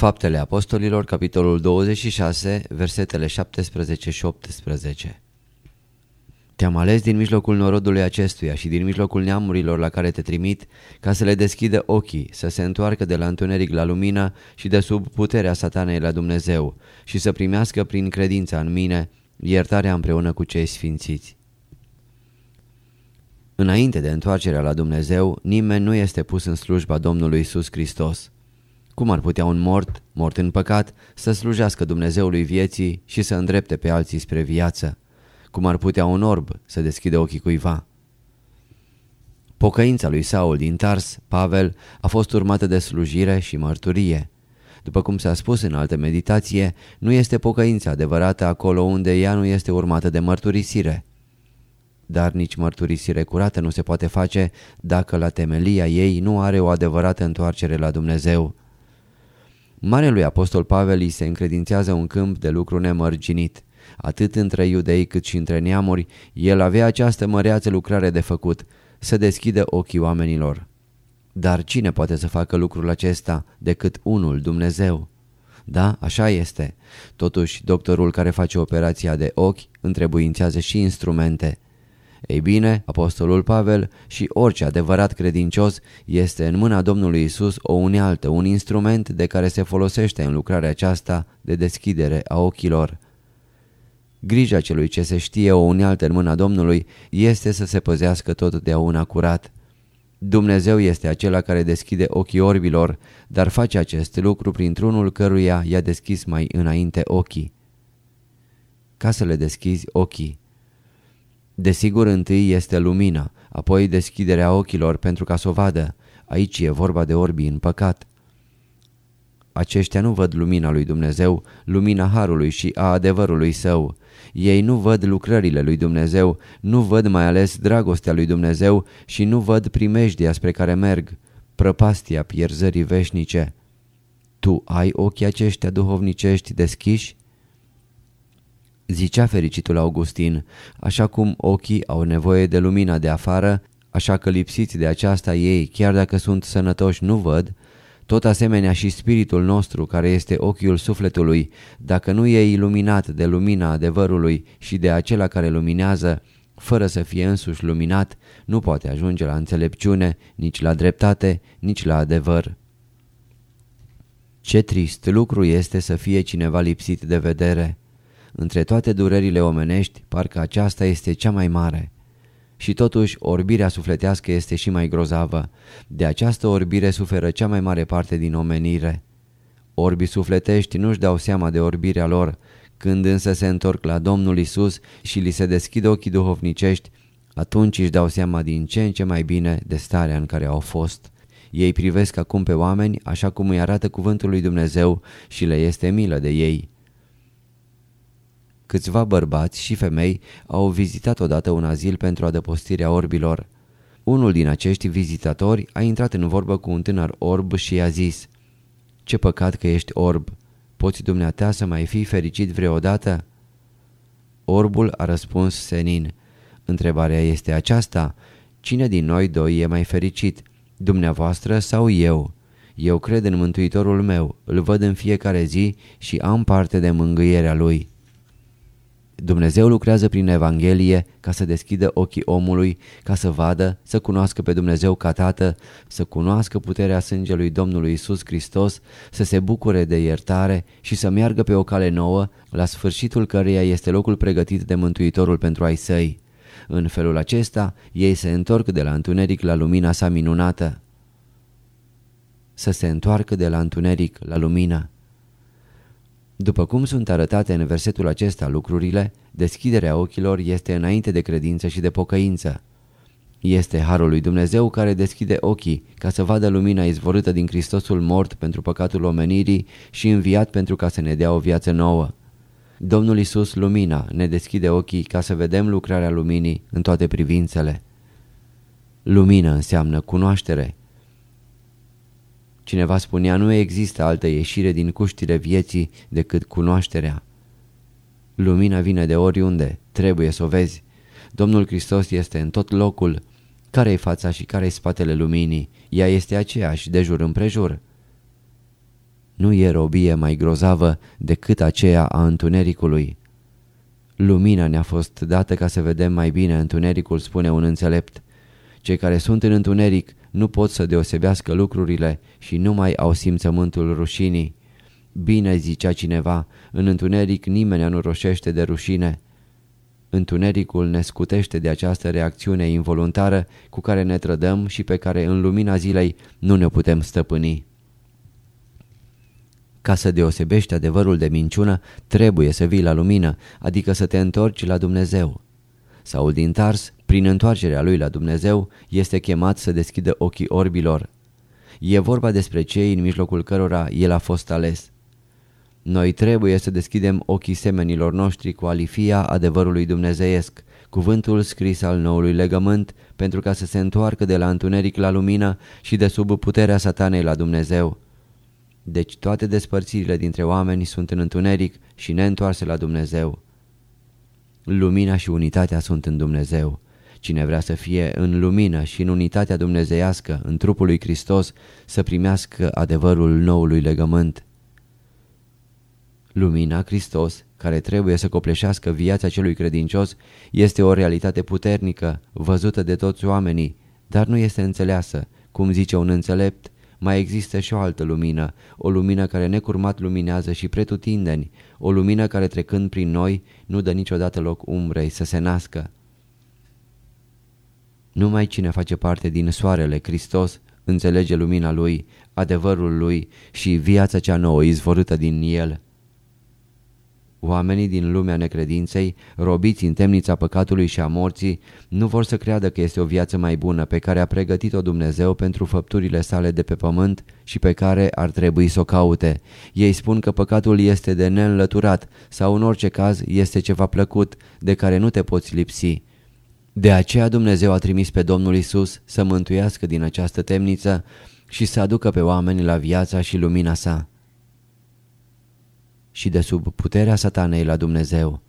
Faptele Apostolilor, capitolul 26, versetele 17 și 18. Te-am ales din mijlocul norodului acestuia și din mijlocul neamurilor la care te trimit, ca să le deschidă ochii, să se întoarcă de la întuneric la lumină și de sub puterea satanei la Dumnezeu și să primească prin credința în mine iertarea împreună cu cei sfințiți. Înainte de întoarcerea la Dumnezeu, nimeni nu este pus în slujba Domnului Isus Hristos. Cum ar putea un mort, mort în păcat, să slujească Dumnezeului vieții și să îndrepte pe alții spre viață? Cum ar putea un orb să deschide ochii cuiva? Pocăința lui Saul din Tars, Pavel, a fost urmată de slujire și mărturie. După cum s-a spus în altă meditație, nu este pocăința adevărată acolo unde ea nu este urmată de mărturisire. Dar nici mărturisire curată nu se poate face dacă la temelia ei nu are o adevărată întoarcere la Dumnezeu. Marelui Apostol Pavel îi se încredințează un câmp de lucru nemărginit. Atât între iudei cât și între neamuri, el avea această măreață lucrare de făcut, să deschidă ochii oamenilor. Dar cine poate să facă lucrul acesta decât unul Dumnezeu? Da, așa este. Totuși, doctorul care face operația de ochi întrebuințează și instrumente. Ei bine, apostolul Pavel și orice adevărat credincios este în mâna Domnului Isus o unealtă, un instrument de care se folosește în lucrarea aceasta de deschidere a ochilor. Grija celui ce se știe o unealtă în mâna Domnului este să se păzească totdeauna curat. Dumnezeu este acela care deschide ochii orbilor, dar face acest lucru printr-unul căruia i-a deschis mai înainte ochii. Ca să le deschizi ochii. Desigur, întâi este lumina, apoi deschiderea ochilor pentru ca să o vadă. Aici e vorba de orbii în păcat. Aceștia nu văd lumina lui Dumnezeu, lumina Harului și a adevărului său. Ei nu văd lucrările lui Dumnezeu, nu văd mai ales dragostea lui Dumnezeu și nu văd primejdia spre care merg, prăpastia pierzării veșnice. Tu ai ochii aceștia duhovnicești deschiși? Zicea fericitul Augustin, așa cum ochii au nevoie de lumina de afară, așa că lipsiți de aceasta ei, chiar dacă sunt sănătoși, nu văd, tot asemenea și spiritul nostru, care este ochiul sufletului, dacă nu e iluminat de lumina adevărului și de acela care luminează, fără să fie însuși luminat, nu poate ajunge la înțelepciune, nici la dreptate, nici la adevăr. Ce trist lucru este să fie cineva lipsit de vedere. Între toate durerile omenești, parcă aceasta este cea mai mare. Și totuși, orbirea sufletească este și mai grozavă. De această orbire suferă cea mai mare parte din omenire. Orbii sufletești nu-și dau seama de orbirea lor, când însă se întorc la Domnul Isus și li se deschid ochii duhovnicești, atunci își dau seama din ce în ce mai bine de starea în care au fost. Ei privesc acum pe oameni așa cum îi arată cuvântul lui Dumnezeu și le este milă de ei. Câțiva bărbați și femei au vizitat odată un azil pentru adăpostirea orbilor. Unul din acești vizitatori a intrat în vorbă cu un tânăr orb și i-a zis Ce păcat că ești orb! Poți dumneata să mai fii fericit vreodată?" Orbul a răspuns senin Întrebarea este aceasta Cine din noi doi e mai fericit? Dumneavoastră sau eu? Eu cred în Mântuitorul meu, îl văd în fiecare zi și am parte de mângâierea lui." Dumnezeu lucrează prin Evanghelie ca să deschidă ochii omului, ca să vadă, să cunoască pe Dumnezeu ca Tată, să cunoască puterea sângelui Domnului Isus Hristos, să se bucure de iertare și să meargă pe o cale nouă, la sfârșitul căreia este locul pregătit de Mântuitorul pentru ai săi. În felul acesta, ei se întorc de la întuneric la lumina sa minunată. Să se întoarcă de la întuneric la lumină. După cum sunt arătate în versetul acesta lucrurile, deschiderea ochilor este înainte de credință și de pocăință. Este Harul lui Dumnezeu care deschide ochii ca să vadă lumina izvorâtă din Hristosul mort pentru păcatul omenirii și înviat pentru ca să ne dea o viață nouă. Domnul Isus, lumina, ne deschide ochii ca să vedem lucrarea luminii în toate privințele. Lumină înseamnă cunoaștere. Cineva spunea, nu există altă ieșire din cuștile vieții decât cunoașterea. Lumina vine de oriunde, trebuie să o vezi. Domnul Hristos este în tot locul. Care-i fața și care-i spatele luminii? Ea este aceeași de jur împrejur. Nu e robie mai grozavă decât aceea a întunericului. Lumina ne-a fost dată ca să vedem mai bine întunericul, spune un înțelept. Cei care sunt în întuneric nu pot să deosebească lucrurile și nu mai au simțământul rușinii. Bine zicea cineva, în întuneric nimeni nu roșește de rușine. Întunericul ne scutește de această reacțiune involuntară cu care ne trădăm și pe care în lumina zilei nu ne putem stăpâni. Ca să deosebești adevărul de minciună, trebuie să vii la lumină, adică să te întorci la Dumnezeu. Saul din Tars, prin întoarcerea lui la Dumnezeu, este chemat să deschidă ochii orbilor. E vorba despre cei în mijlocul cărora el a fost ales. Noi trebuie să deschidem ochii semenilor noștri cu alifia adevărului dumnezeiesc, cuvântul scris al noului legământ, pentru ca să se întoarcă de la întuneric la lumină și de sub puterea satanei la Dumnezeu. Deci toate despărțirile dintre oameni sunt în întuneric și neîntoarse la Dumnezeu. Lumina și unitatea sunt în Dumnezeu. Cine vrea să fie în lumină și în unitatea dumnezeiască, în trupul lui Hristos, să primească adevărul noului legământ. Lumina, Hristos, care trebuie să copleșească viața celui credincios, este o realitate puternică, văzută de toți oamenii, dar nu este înțeleasă, cum zice un înțelept, mai există și o altă lumină, o lumină care necurmat luminează și pretutindeni, o lumină care trecând prin noi nu dă niciodată loc umbrei să se nască. Numai cine face parte din soarele Hristos înțelege lumina Lui, adevărul Lui și viața cea nouă izvorâtă din El. Oamenii din lumea necredinței, robiți în temnița păcatului și a morții, nu vor să creadă că este o viață mai bună pe care a pregătit-o Dumnezeu pentru făpturile sale de pe pământ și pe care ar trebui să o caute. Ei spun că păcatul este de neînlăturat sau în orice caz este ceva plăcut de care nu te poți lipsi. De aceea Dumnezeu a trimis pe Domnul Isus să mântuiască din această temniță și să aducă pe oameni la viața și lumina sa și de sub puterea satanei la Dumnezeu.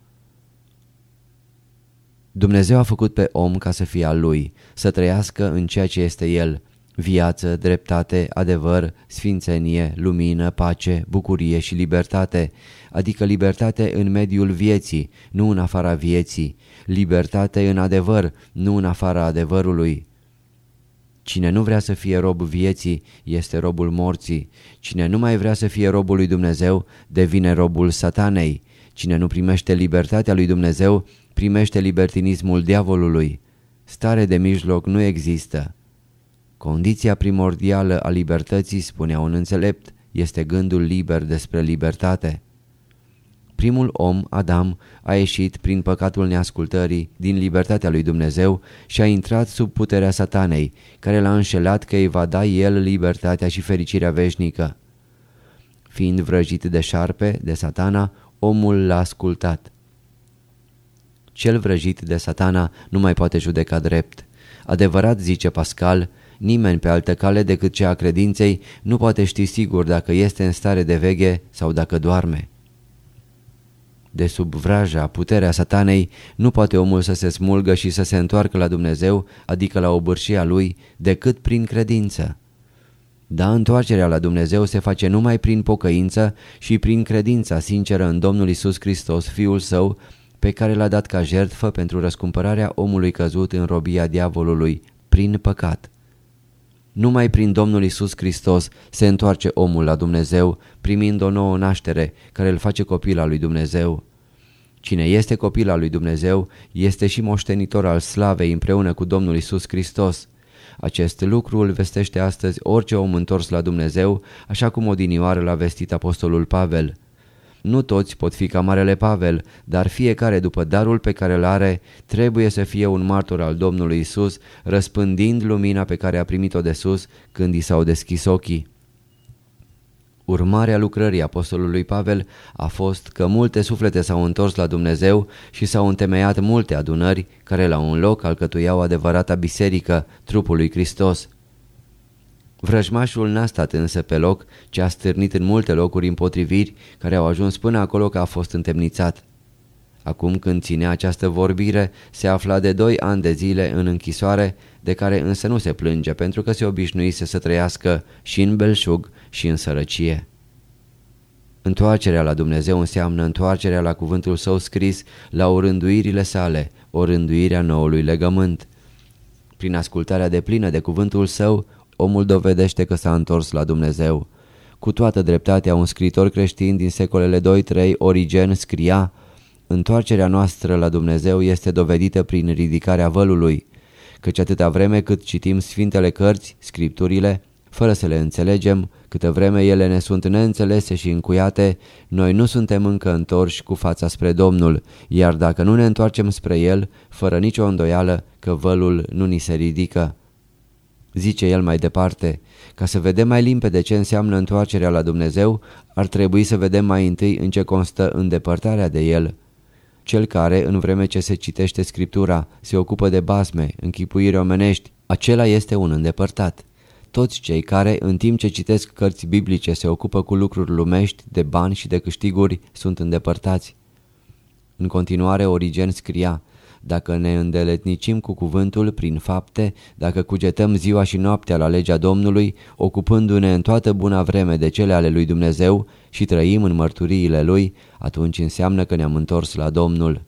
Dumnezeu a făcut pe om ca să fie al lui, să trăiască în ceea ce este el, viață, dreptate, adevăr, sfințenie, lumină, pace, bucurie și libertate, adică libertate în mediul vieții, nu în afara vieții, libertate în adevăr, nu în afara adevărului, Cine nu vrea să fie rob vieții este robul morții. Cine nu mai vrea să fie robul lui Dumnezeu devine robul satanei. Cine nu primește libertatea lui Dumnezeu primește libertinismul diavolului. Stare de mijloc nu există. Condiția primordială a libertății, spunea un înțelept, este gândul liber despre libertate. Primul om, Adam, a ieșit prin păcatul neascultării din libertatea lui Dumnezeu și a intrat sub puterea satanei, care l-a înșelat că îi va da el libertatea și fericirea veșnică. Fiind vrăjit de șarpe, de satana, omul l-a ascultat. Cel vrăjit de satana nu mai poate judeca drept. Adevărat, zice Pascal, nimeni pe altă cale decât cea a credinței nu poate ști sigur dacă este în stare de veghe sau dacă doarme. De sub vraja, puterea satanei, nu poate omul să se smulgă și să se întoarcă la Dumnezeu, adică la obârșia lui, decât prin credință. Da, întoarcerea la Dumnezeu se face numai prin pocăință și prin credința sinceră în Domnul Isus Hristos, Fiul Său, pe care l-a dat ca jertfă pentru răscumpărarea omului căzut în robia diavolului, prin păcat. Numai prin Domnul Isus Hristos se întoarce omul la Dumnezeu, primind o nouă naștere care îl face copil al lui Dumnezeu. Cine este copil al lui Dumnezeu este și moștenitor al slavei împreună cu Domnul Isus Hristos. Acest lucru îl vestește astăzi orice om întors la Dumnezeu, așa cum odinioară l-a vestit apostolul Pavel. Nu toți pot fi ca Marele Pavel, dar fiecare după darul pe care îl are trebuie să fie un martor al Domnului Isus, răspândind lumina pe care a primit-o de sus când i s-au deschis ochii. Urmarea lucrării apostolului Pavel a fost că multe suflete s-au întors la Dumnezeu și s-au întemeiat multe adunări care la un loc alcătuiau adevărata biserică, trupul lui Hristos. Vrăjmașul n-a stat însă pe loc, ci a stârnit în multe locuri împotriviri care au ajuns până acolo că a fost întemnițat. Acum când ținea această vorbire, se afla de doi ani de zile în închisoare, de care însă nu se plânge pentru că se obișnuise să trăiască și în belșug și în sărăcie. Întoarcerea la Dumnezeu înseamnă întoarcerea la cuvântul său scris, la orânduirile sale, orânduirea noului legământ. Prin ascultarea de plină de cuvântul său, omul dovedește că s-a întors la Dumnezeu. Cu toată dreptatea, un scriitor creștin din secolele 2-3, Origen, scria Întoarcerea noastră la Dumnezeu este dovedită prin ridicarea vălului, căci atâta vreme cât citim Sfintele Cărți, Scripturile, fără să le înțelegem, câtă vreme ele ne sunt neînțelese și încuiate, noi nu suntem încă întorși cu fața spre Domnul, iar dacă nu ne întoarcem spre El, fără nicio îndoială că vălul nu ni se ridică. Zice el mai departe, ca să vedem mai limpede ce înseamnă întoarcerea la Dumnezeu, ar trebui să vedem mai întâi în ce constă îndepărtarea de El. Cel care, în vreme ce se citește Scriptura, se ocupă de basme, închipuiri omenești, acela este un îndepărtat. Toți cei care, în timp ce citesc cărți biblice, se ocupă cu lucruri lumești, de bani și de câștiguri, sunt îndepărtați. În continuare, Origen scria, dacă ne îndeletnicim cu cuvântul prin fapte, dacă cugetăm ziua și noaptea la legea Domnului, ocupându-ne în toată buna vreme de cele ale lui Dumnezeu și trăim în mărturiile Lui, atunci înseamnă că ne-am întors la Domnul.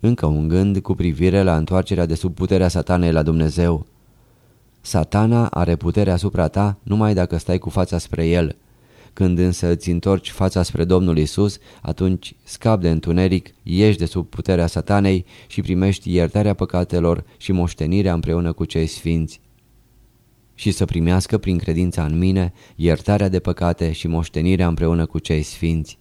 Încă un gând cu privire la întoarcerea de sub puterea satanei la Dumnezeu. Satana are putere asupra ta numai dacă stai cu fața spre el. Când însă îți întorci fața spre Domnul Isus, atunci scap de întuneric, ieși de sub puterea satanei și primești iertarea păcatelor și moștenirea împreună cu cei sfinți. Și să primească prin credința în mine iertarea de păcate și moștenirea împreună cu cei sfinți.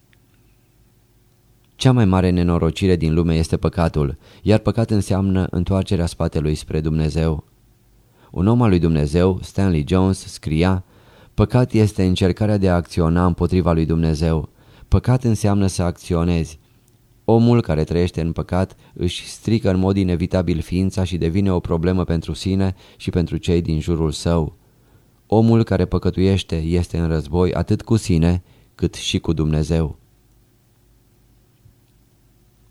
Cea mai mare nenorocire din lume este păcatul, iar păcat înseamnă întoarcerea spatelui spre Dumnezeu. Un om al lui Dumnezeu, Stanley Jones, scria Păcat este încercarea de a acționa împotriva lui Dumnezeu. Păcat înseamnă să acționezi. Omul care trăiește în păcat își strică în mod inevitabil ființa și devine o problemă pentru sine și pentru cei din jurul său. Omul care păcătuiește este în război atât cu sine cât și cu Dumnezeu.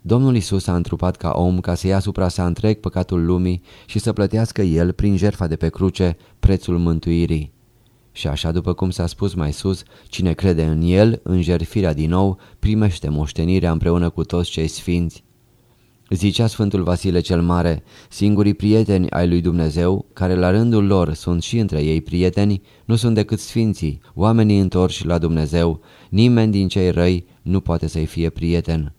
Domnul Isus a întrupat ca om ca să ia asupra sa întreg păcatul lumii și să plătească el, prin jertfa de pe cruce, prețul mântuirii. Și așa după cum s-a spus mai sus, cine crede în el, în jerfirea din nou, primește moștenirea împreună cu toți cei sfinți. Zicea Sfântul Vasile cel Mare, singurii prieteni ai lui Dumnezeu, care la rândul lor sunt și între ei prieteni, nu sunt decât sfinții, oamenii întorși la Dumnezeu, nimeni din cei răi nu poate să-i fie prieten.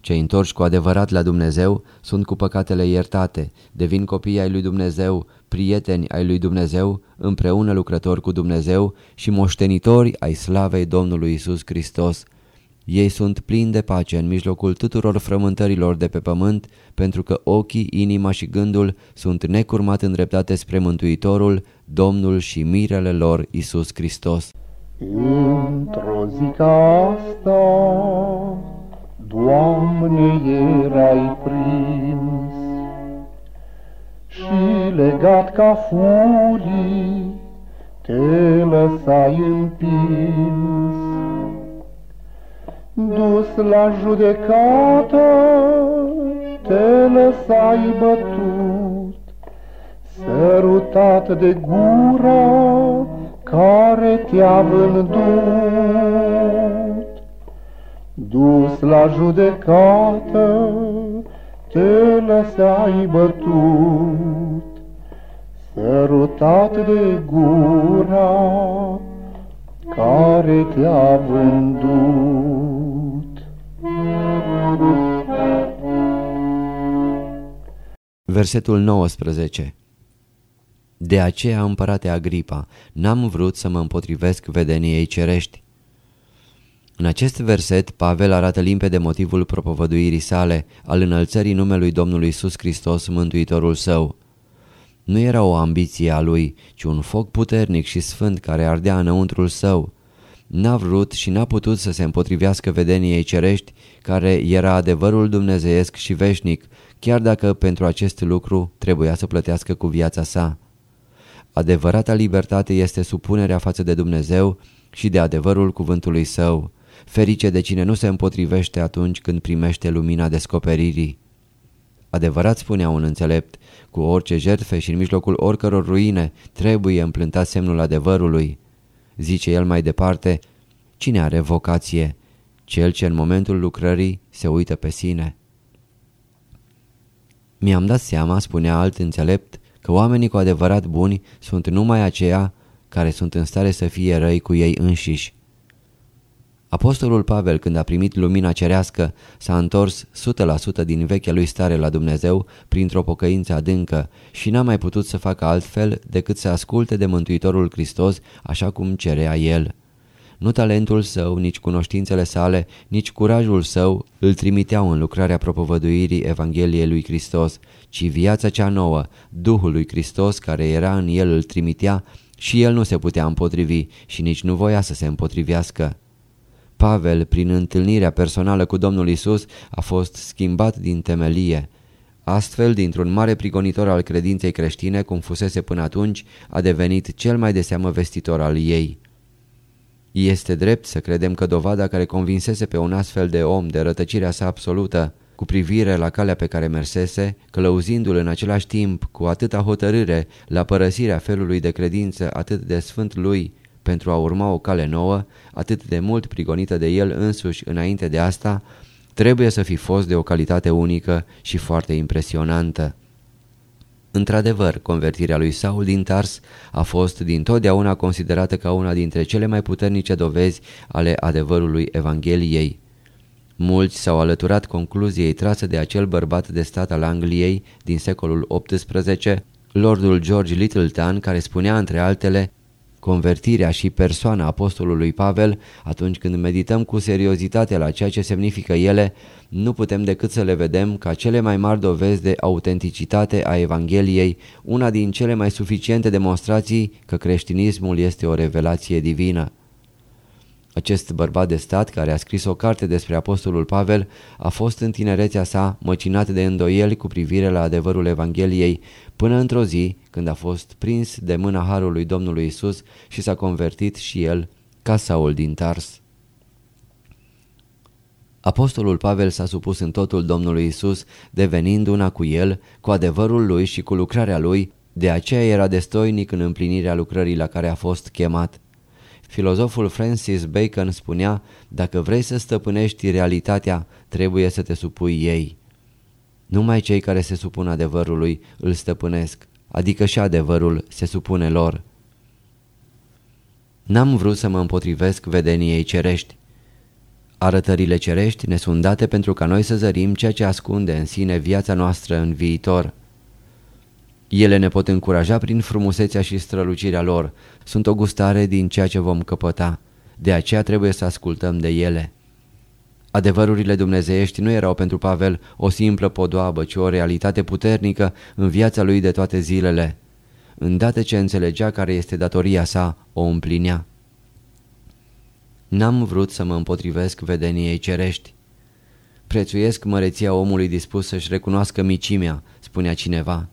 Cei întorși cu adevărat la Dumnezeu sunt cu păcatele iertate, devin copii ai lui Dumnezeu, prieteni ai lui Dumnezeu, împreună lucrători cu Dumnezeu și moștenitori ai slavei Domnului Isus Hristos. Ei sunt plini de pace în mijlocul tuturor frământărilor de pe pământ, pentru că ochii, inima și gândul sunt necurmat îndreptate spre Mântuitorul, Domnul și mirele lor Isus Hristos. Într-o zi ca asta, Doamne, erai prins și legat ca furii, te lăsai împins. Dus la judecată, te lăsai bătut, sărutat de gura care te-a vândut. dus la judecată, te lăsai bătut, sărutat de gura care te-a vândut. Versetul 19 De aceea, împărate Agripa, n-am vrut să mă împotrivesc vedeniei cerești. În acest verset, Pavel arată limpede motivul propovăduirii sale, al înălțării numelui Domnului Iisus Hristos, Mântuitorul său. Nu era o ambiție a lui, ci un foc puternic și sfânt care ardea înăuntrul său. N-a vrut și n-a putut să se împotrivească vedeniei cerești, care era adevărul dumnezeiesc și veșnic, chiar dacă pentru acest lucru trebuia să plătească cu viața sa. Adevărata libertate este supunerea față de Dumnezeu și de adevărul cuvântului său. Ferice de cine nu se împotrivește atunci când primește lumina descoperirii. Adevărat spunea un înțelept, cu orice jertfe și în mijlocul oricăror ruine trebuie împlântat semnul adevărului. Zice el mai departe, cine are vocație? Cel ce în momentul lucrării se uită pe sine. Mi-am dat seama, spunea alt înțelept, că oamenii cu adevărat buni sunt numai aceia care sunt în stare să fie răi cu ei înșiși. Apostolul Pavel, când a primit lumina cerească, s-a întors 100% din vechea lui stare la Dumnezeu printr-o pocăință adâncă și n-a mai putut să facă altfel decât să asculte de Mântuitorul Hristos așa cum cerea el. Nu talentul său, nici cunoștințele sale, nici curajul său îl trimiteau în lucrarea propovăduirii Evangheliei lui Hristos, ci viața cea nouă, Duhul lui Hristos care era în el îl trimitea și el nu se putea împotrivi și nici nu voia să se împotrivească. Pavel, prin întâlnirea personală cu Domnul Isus, a fost schimbat din temelie. Astfel, dintr-un mare prigonitor al credinței creștine, cum fusese până atunci, a devenit cel mai de seamă vestitor al ei. Este drept să credem că dovada care convinsese pe un astfel de om de rătăcirea sa absolută cu privire la calea pe care mersese, călăuzindu-l în același timp cu atâta hotărâre la părăsirea felului de credință atât de sfânt lui pentru a urma o cale nouă, atât de mult prigonită de el însuși înainte de asta, trebuie să fi fost de o calitate unică și foarte impresionantă. Într-adevăr, convertirea lui Saul din Tars a fost din totdeauna considerată ca una dintre cele mai puternice dovezi ale adevărului Evangheliei. Mulți s-au alăturat concluziei trase de acel bărbat de stat al Angliei din secolul XVIII, Lordul George Littleton, care spunea între altele convertirea și persoana apostolului Pavel, atunci când medităm cu seriozitate la ceea ce semnifică ele, nu putem decât să le vedem ca cele mai mari dovezi de autenticitate a Evangheliei, una din cele mai suficiente demonstrații că creștinismul este o revelație divină. Acest bărbat de stat care a scris o carte despre apostolul Pavel a fost în tinerețea sa măcinat de îndoieli cu privire la adevărul Evangheliei până într-o zi când a fost prins de mâna Harului Domnului Isus și s-a convertit și el ca Saul din Tars. Apostolul Pavel s-a supus în totul Domnului Isus, devenind una cu el, cu adevărul lui și cu lucrarea lui, de aceea era destoinic în împlinirea lucrării la care a fost chemat. Filozoful Francis Bacon spunea, dacă vrei să stăpânești realitatea, trebuie să te supui ei. Numai cei care se supun adevărului îl stăpânesc, adică și adevărul se supune lor. N-am vrut să mă împotrivesc vedeniei cerești. Arătările cerești ne sunt date pentru ca noi să zărim ceea ce ascunde în sine viața noastră în viitor. Ele ne pot încuraja prin frumusețea și strălucirea lor, sunt o gustare din ceea ce vom căpăta, de aceea trebuie să ascultăm de ele. Adevărurile dumnezeiești nu erau pentru Pavel o simplă podoabă, ci o realitate puternică în viața lui de toate zilele. Îndată ce înțelegea care este datoria sa, o împlinea. N-am vrut să mă împotrivesc vedeniei cerești. Prețuiesc măreția omului dispus să-și recunoască micimea, spunea cineva.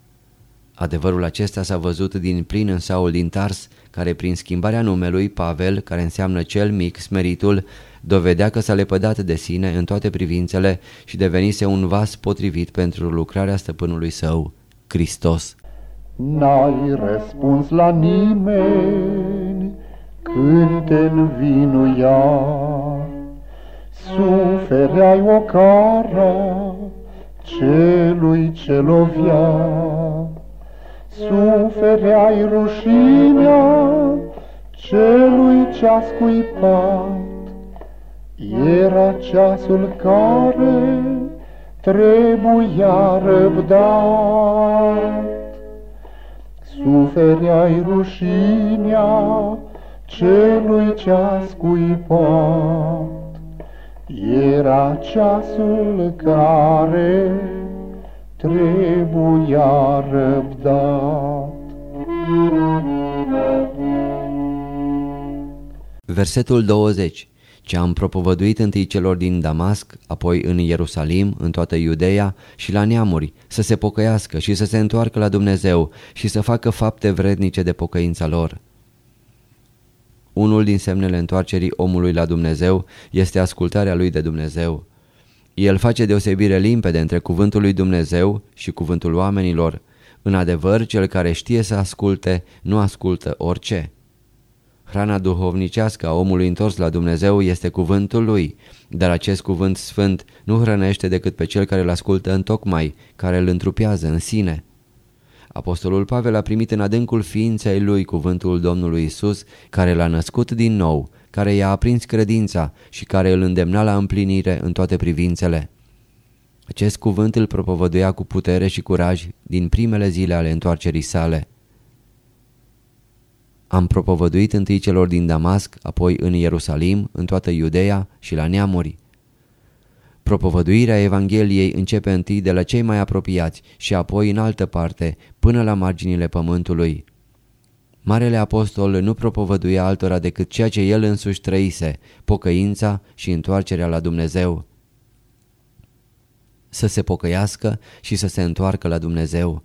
Adevărul acesta s-a văzut din plin în Saul din Tars, care prin schimbarea numelui Pavel, care înseamnă cel mic, smeritul, dovedea că s-a lepădat de sine în toate privințele și devenise un vas potrivit pentru lucrarea stăpânului său, Hristos. N-ai răspuns la nimeni când te învinuia, sufereai o cara celui ce lovia. Sufereai rușinea celui ce-a scuipat, era ceasul care trebuia răbdat. Sufereai rușinea celui ce-a scuipat, era ceasul care trebuia răbdat. Versetul 20 ce am propovăduit întâi celor din Damasc, apoi în Ierusalim, în toată Iudeea și la neamuri, să se pocăiască și să se întoarcă la Dumnezeu și să facă fapte vrednice de pocăința lor. Unul din semnele întoarcerii omului la Dumnezeu este ascultarea lui de Dumnezeu. El face deosebire limpede între cuvântul lui Dumnezeu și cuvântul oamenilor. În adevăr, cel care știe să asculte, nu ascultă orice. Hrana duhovnicească a omului întors la Dumnezeu este cuvântul lui, dar acest cuvânt sfânt nu hrănește decât pe cel care îl ascultă în tocmai, care îl întrupează în sine. Apostolul Pavel a primit în adâncul ființei lui cuvântul Domnului Isus, care l-a născut din nou, care i-a aprins credința și care îl îndemna la împlinire în toate privințele. Acest cuvânt îl propovăduia cu putere și curaj din primele zile ale întoarcerii sale. Am propovăduit întâi celor din Damasc, apoi în Ierusalim, în toată Iudeea și la neamuri. Propovăduirea Evangheliei începe întâi de la cei mai apropiați și apoi în altă parte, până la marginile pământului. Marele apostol nu propovăduia altora decât ceea ce el însuși trăise, pocăința și întoarcerea la Dumnezeu. Să se pocăiască și să se întoarcă la Dumnezeu.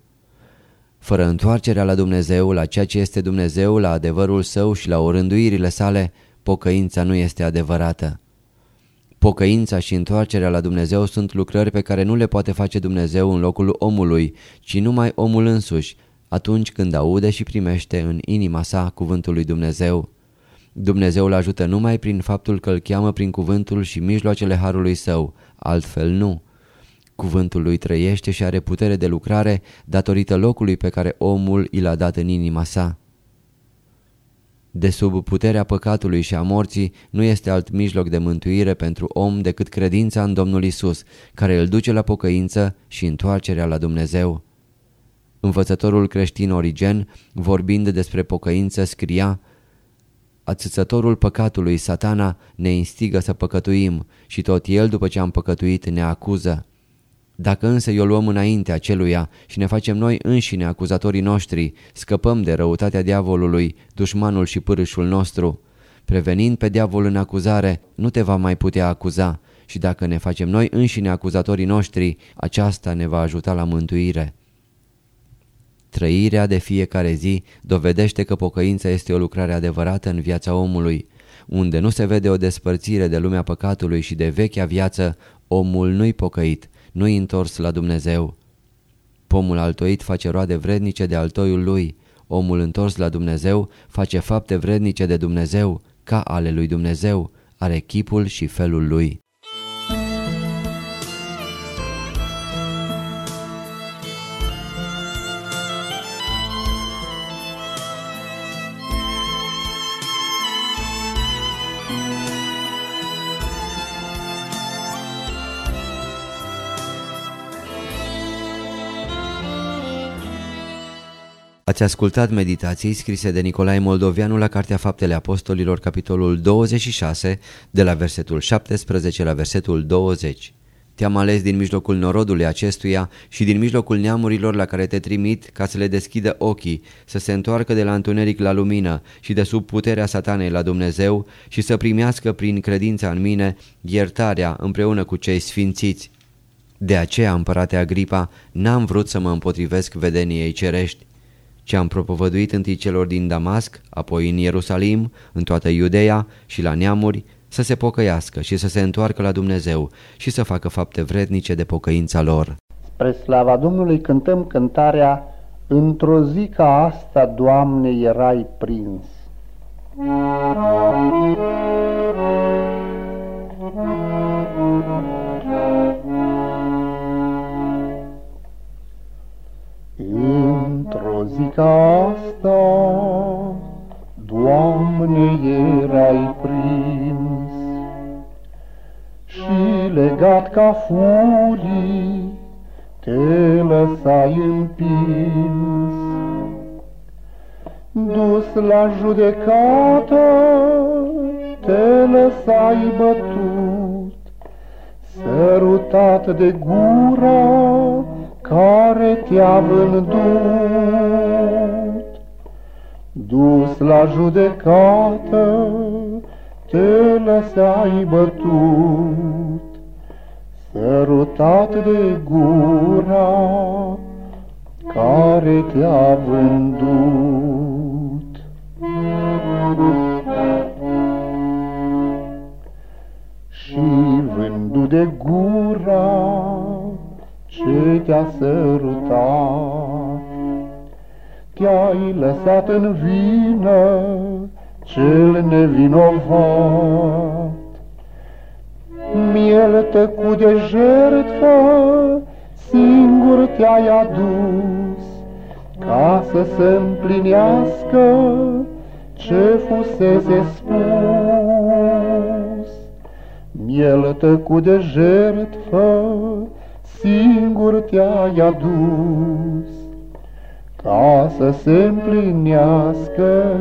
Fără întoarcerea la Dumnezeu, la ceea ce este Dumnezeu, la adevărul său și la orânduirile sale, pocăința nu este adevărată. Pocăința și întoarcerea la Dumnezeu sunt lucrări pe care nu le poate face Dumnezeu în locul omului, ci numai omul însuși, atunci când aude și primește în inima sa cuvântul lui Dumnezeu. Dumnezeu îl ajută numai prin faptul că îl cheamă prin cuvântul și mijloacele harului său, altfel nu. Cuvântul lui trăiește și are putere de lucrare datorită locului pe care omul i l-a dat în inima sa. De sub puterea păcatului și a morții nu este alt mijloc de mântuire pentru om decât credința în Domnul Isus, care îl duce la pocăință și întoarcerea la Dumnezeu. Învățătorul creștin Origen, vorbind despre pocăință, scria Ațățătorul păcatului, satana, ne instigă să păcătuim și tot el, după ce am păcătuit, ne acuză. Dacă însă o luăm înainte aceluia și ne facem noi înșine acuzatorii noștri, scăpăm de răutatea diavolului, dușmanul și pârâșul nostru. Prevenind pe diavol în acuzare, nu te va mai putea acuza și dacă ne facem noi înșine acuzatorii noștri, aceasta ne va ajuta la mântuire. Trăirea de fiecare zi dovedește că pocăința este o lucrare adevărată în viața omului. Unde nu se vede o despărțire de lumea păcatului și de vechea viață, omul nu-i pocăit, nu-i întors la Dumnezeu. Pomul altoit face roade vrednice de altoiul lui, omul întors la Dumnezeu face fapte vrednice de Dumnezeu, ca ale lui Dumnezeu, are chipul și felul lui. Ați ascultat meditații scrise de Nicolae Moldovianu la Cartea Faptele Apostolilor, capitolul 26, de la versetul 17 la versetul 20. Te-am ales din mijlocul norodului acestuia și din mijlocul neamurilor la care te trimit ca să le deschidă ochii, să se întoarcă de la întuneric la lumină și de sub puterea satanei la Dumnezeu și să primească prin credința în mine iertarea împreună cu cei sfințiți. De aceea, împărate Agripa, n-am vrut să mă împotrivesc vedeniei cerești, ce am propovăduit întâi celor din Damasc, apoi în Ierusalim, în toată Iudeea și la neamuri, să se pocăiască și să se întoarcă la Dumnezeu și să facă fapte vrednice de pocăința lor. Spre slava Domnului cântăm cântarea Într-o zi ca asta, Doamne, erai prins. Thank you. Asta, Doamne, erai prins Și legat ca furii, Te lăsai împins. Dus la judecată, Te lăsai bătut, Sărutat de gura care te-a vândut. Dus la judecată, te lăsai bătut, Sărutat de gura care te-a vândut. Și vândut de gura ce te-a sărutat, te-ai lăsat în vină cel nevinovat. Miel tăcut de jertfă, singur te-ai adus, ca să se împlinească ce fusese spus. Miel tăcut de jertfă, singur te-ai adus, ca să se împlinească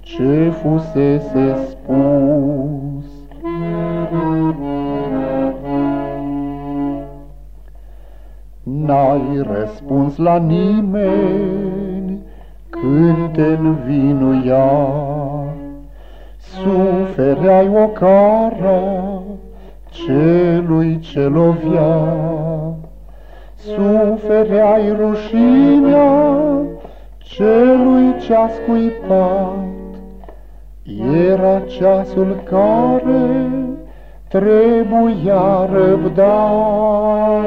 ce fusese spus. N-ai răspuns la nimeni când te învinuia, Sufereai o cara celui ce lovia. Sufereai rușinea celui ce-a scuipat, era ceasul care trebuia răbdat.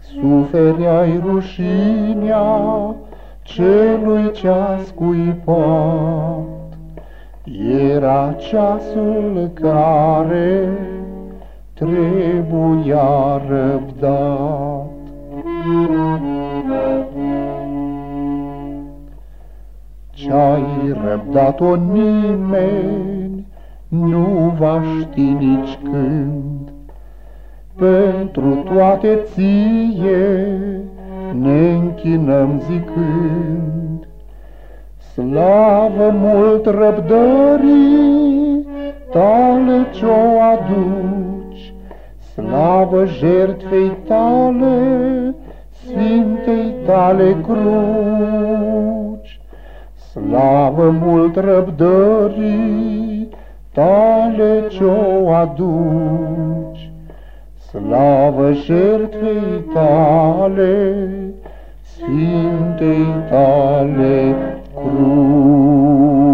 Sufereai rușinea celui ce-a scuipat, era ceasul care trebuia răbdat. Ce-ai răbdat-o nimeni nu va ști nici când. Pentru toate ție ne închinăm zicând, Slavă mult răbdării tale ce-o aduci, Slavă jertfei tale, sfintei tale cruci, Slavă mult răbdării tale ce-o aduci, Slavă jertfei tale, sfintei tale cruci.